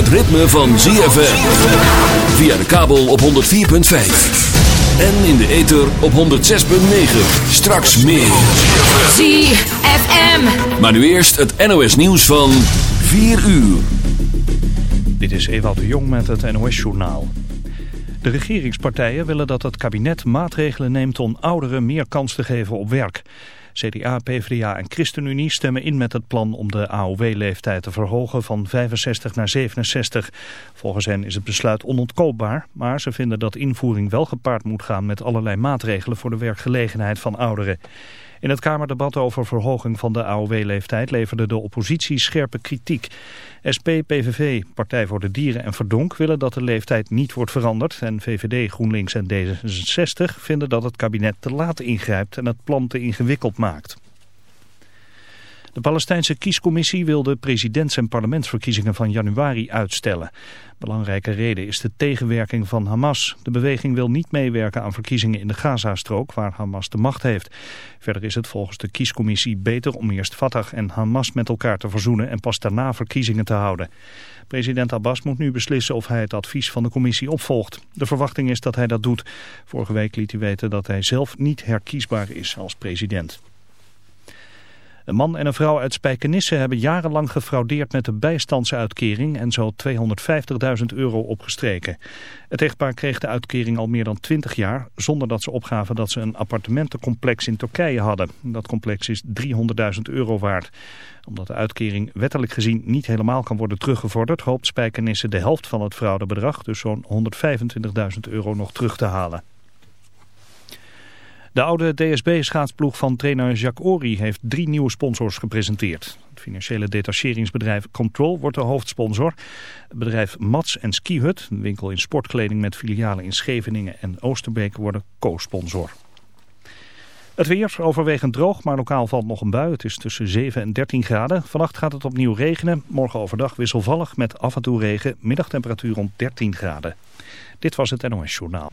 het ritme van ZFM. Via de kabel op 104.5. En in de ether op 106.9. Straks meer. ZFM. Maar nu eerst het NOS nieuws van 4 uur. Dit is Ewald de Jong met het NOS-journaal. De regeringspartijen willen dat het kabinet maatregelen neemt om ouderen meer kans te geven op werk. CDA, PvdA en ChristenUnie stemmen in met het plan om de AOW-leeftijd te verhogen van 65 naar 67. Volgens hen is het besluit onontkoopbaar, maar ze vinden dat invoering wel gepaard moet gaan met allerlei maatregelen voor de werkgelegenheid van ouderen. In het Kamerdebat over verhoging van de AOW-leeftijd leverde de oppositie scherpe kritiek. SP, PVV, Partij voor de Dieren en Verdonk willen dat de leeftijd niet wordt veranderd. En VVD, GroenLinks en D66 vinden dat het kabinet te laat ingrijpt en het plan te ingewikkeld maakt. De Palestijnse kiescommissie wil de presidents- en parlementsverkiezingen van januari uitstellen. Belangrijke reden is de tegenwerking van Hamas. De beweging wil niet meewerken aan verkiezingen in de Gazastrook, waar Hamas de macht heeft. Verder is het volgens de kiescommissie beter om eerst Fatah en Hamas met elkaar te verzoenen en pas daarna verkiezingen te houden. President Abbas moet nu beslissen of hij het advies van de commissie opvolgt. De verwachting is dat hij dat doet. Vorige week liet hij weten dat hij zelf niet herkiesbaar is als president. Een man en een vrouw uit Spijkenisse hebben jarenlang gefraudeerd met de bijstandsuitkering en zo 250.000 euro opgestreken. Het echtpaar kreeg de uitkering al meer dan 20 jaar zonder dat ze opgaven dat ze een appartementencomplex in Turkije hadden. Dat complex is 300.000 euro waard. Omdat de uitkering wettelijk gezien niet helemaal kan worden teruggevorderd, hoopt Spijkenisse de helft van het fraudebedrag, dus zo'n 125.000 euro, nog terug te halen. De oude DSB-schaatsploeg van trainer Jacques Ory heeft drie nieuwe sponsors gepresenteerd. Het financiële detacheringsbedrijf Control wordt de hoofdsponsor. Het bedrijf Mats en Ski Hut, een winkel in sportkleding met filialen in Scheveningen en Oosterbeek, worden co-sponsor. Het weer overwegend droog, maar lokaal valt nog een bui. Het is tussen 7 en 13 graden. Vannacht gaat het opnieuw regenen. Morgen overdag wisselvallig met af en toe regen. Middagtemperatuur rond 13 graden. Dit was het NOS Journaal.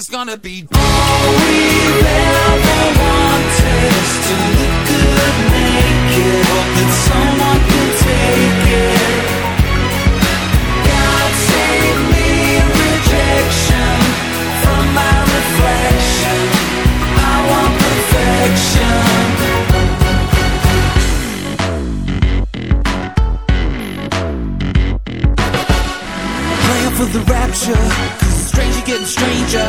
it's gonna be. All we've ever wanted is to look good naked. Hope that someone can take it. God save me rejection from my reflection. I want perfection. For the rapture, cause it's stranger getting stranger,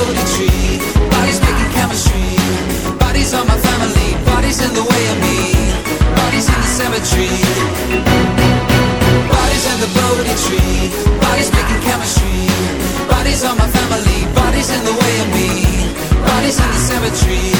over tree. Bodies making chemistry. Bodies on my family. Bodies in the way of me. Bodies in the cemetery. Bodies in the Bowery tree. Bodies making chemistry. Bodies on my family. Bodies in the way of me. Bodies in the cemetery.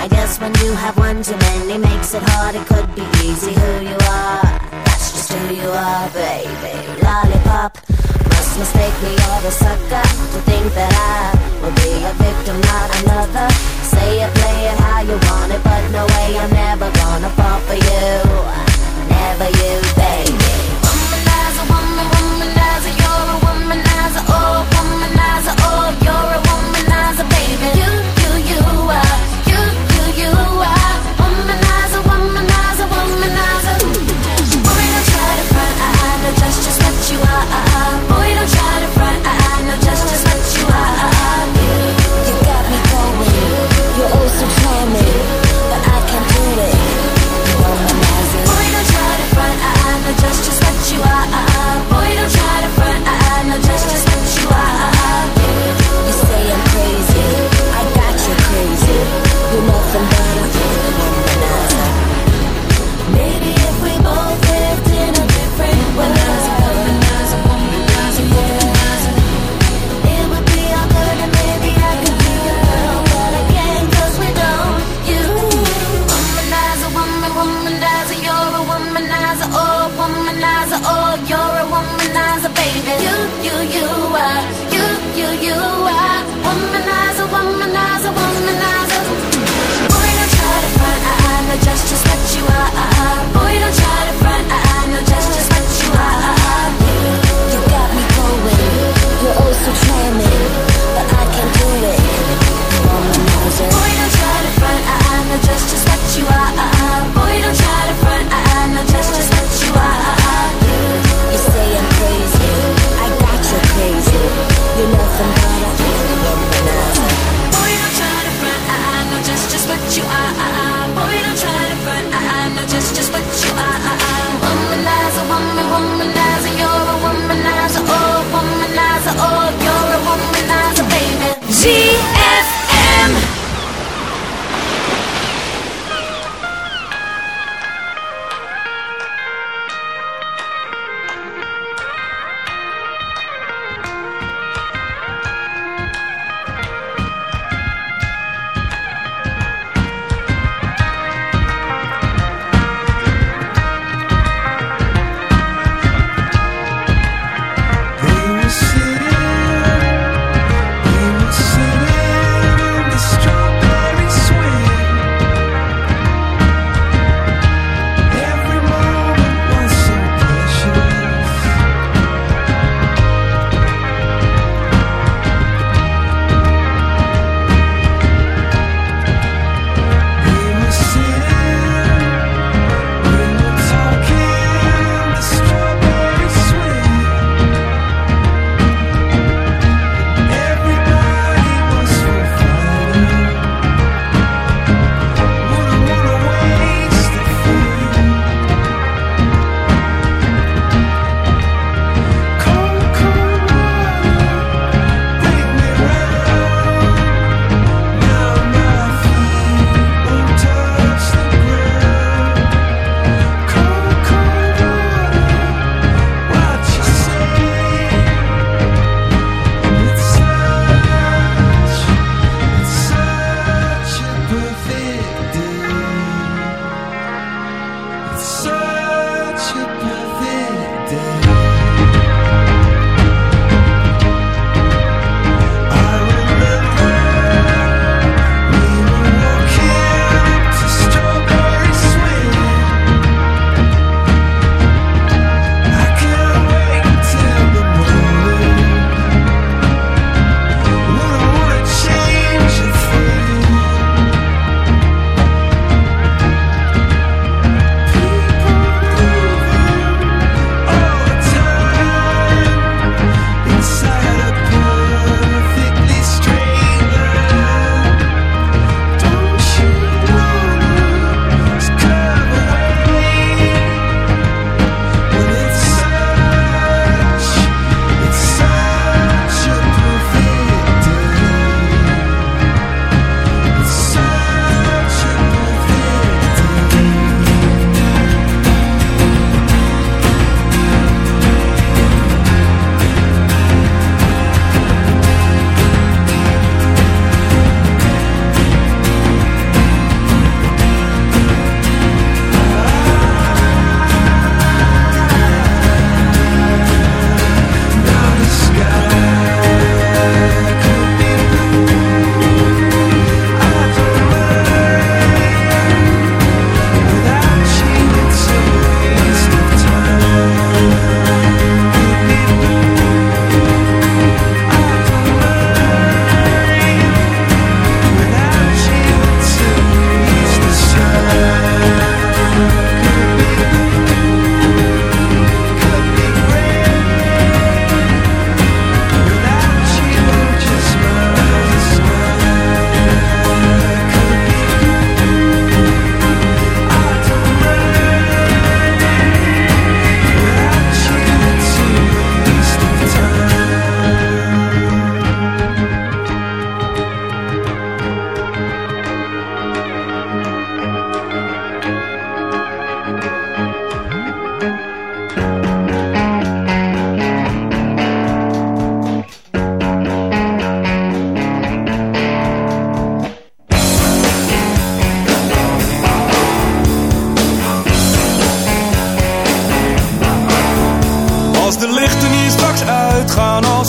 I guess when you have one too many makes it hard, it could be easy who you are. That's just who you are, baby. Lollipop. Must mistake me or the sucker to think that I will be a victim, not another. Say it, play it how you want it, but no way I'm never gonna fall for you. Never you, baby. Womanizer, woman, womanizer, you're a womanizer, oh, womanizer, oh, you're a womanizer, baby. You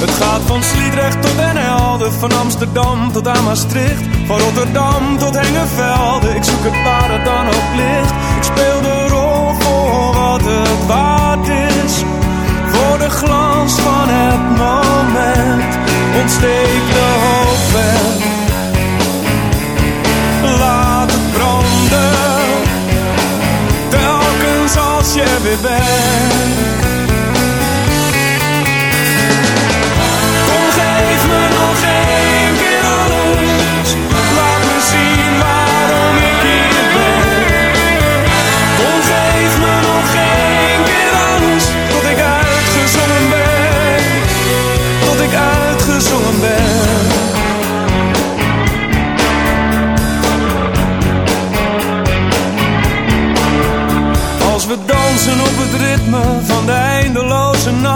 Het gaat van Sliedrecht tot Den Helder, van Amsterdam tot aan Maastricht, van Rotterdam tot Hengevelde. Ik zoek het waar het dan ook ligt. Ik speel de rol voor wat het waard is, voor de glans van het moment. Ontsteek de hoop weg, laat het branden, telkens als je er weer bent. We dansen op het ritme van de eindeloze nacht.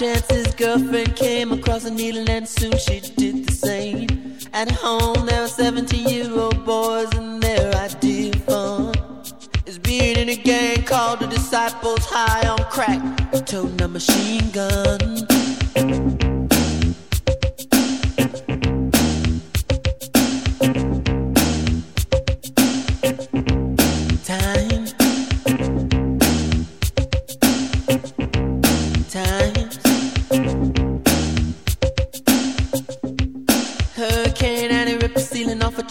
Chance,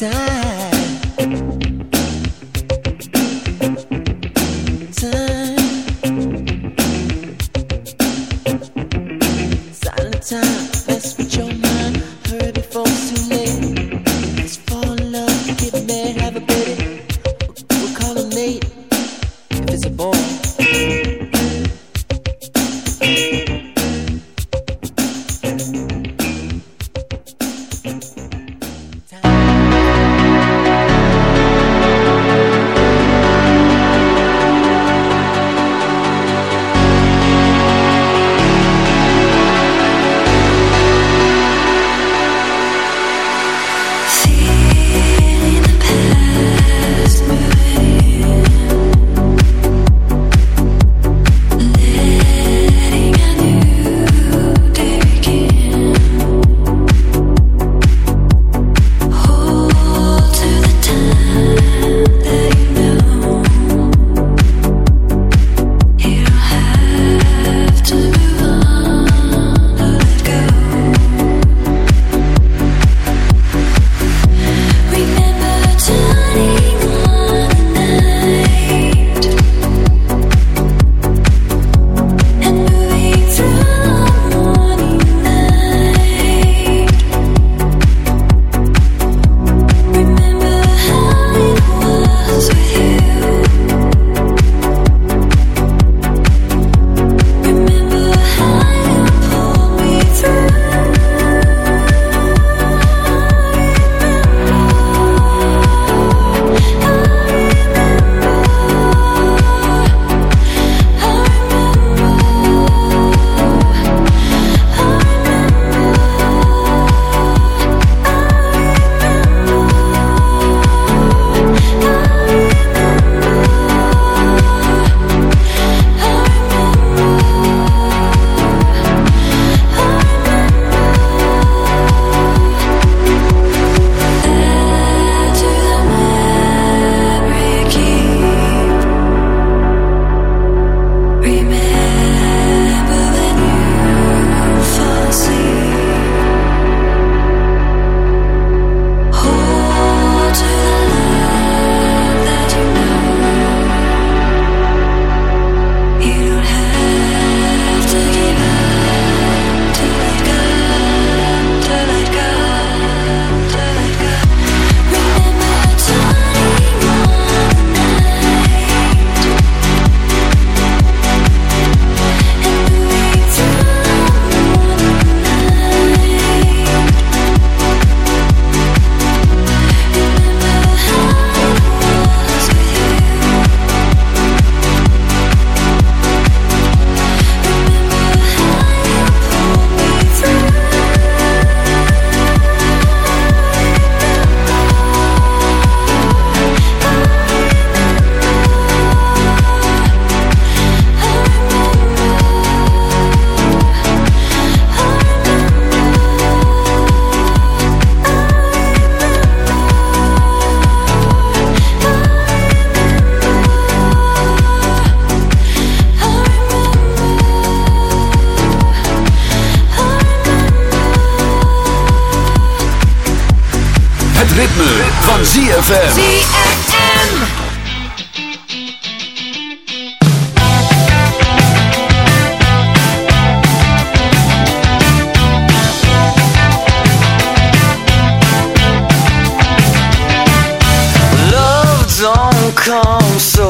time. Het ritme, van ZFM. ZFM. come so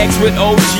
X with OG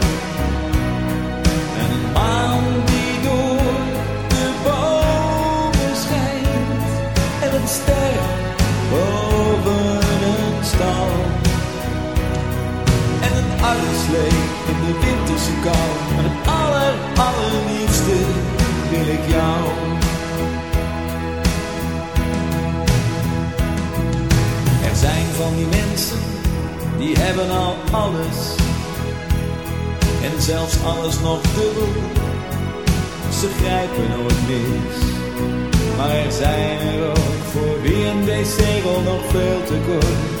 En een uitslee in de winterse kou. En het aller, allerliefste wil ik jou. Er zijn van die mensen, die hebben al alles. En zelfs alles nog dubbel. Ze grijpen nooit mis. Maar er zijn er ook voor wie een wc-rol nog veel te kort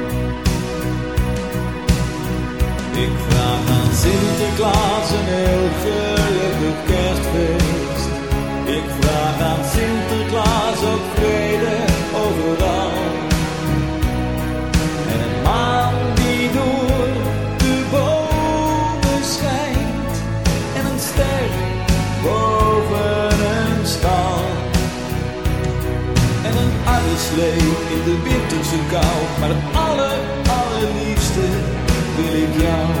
Ik vraag aan Sinterklaas een heel gelukkig kerstfeest. Ik vraag aan Sinterklaas ook vrede overal. En een maan die door de bomen schijnt. En een ster boven een stal. En een uitslee in de winterse kou. Maar het aller, allerliefste 要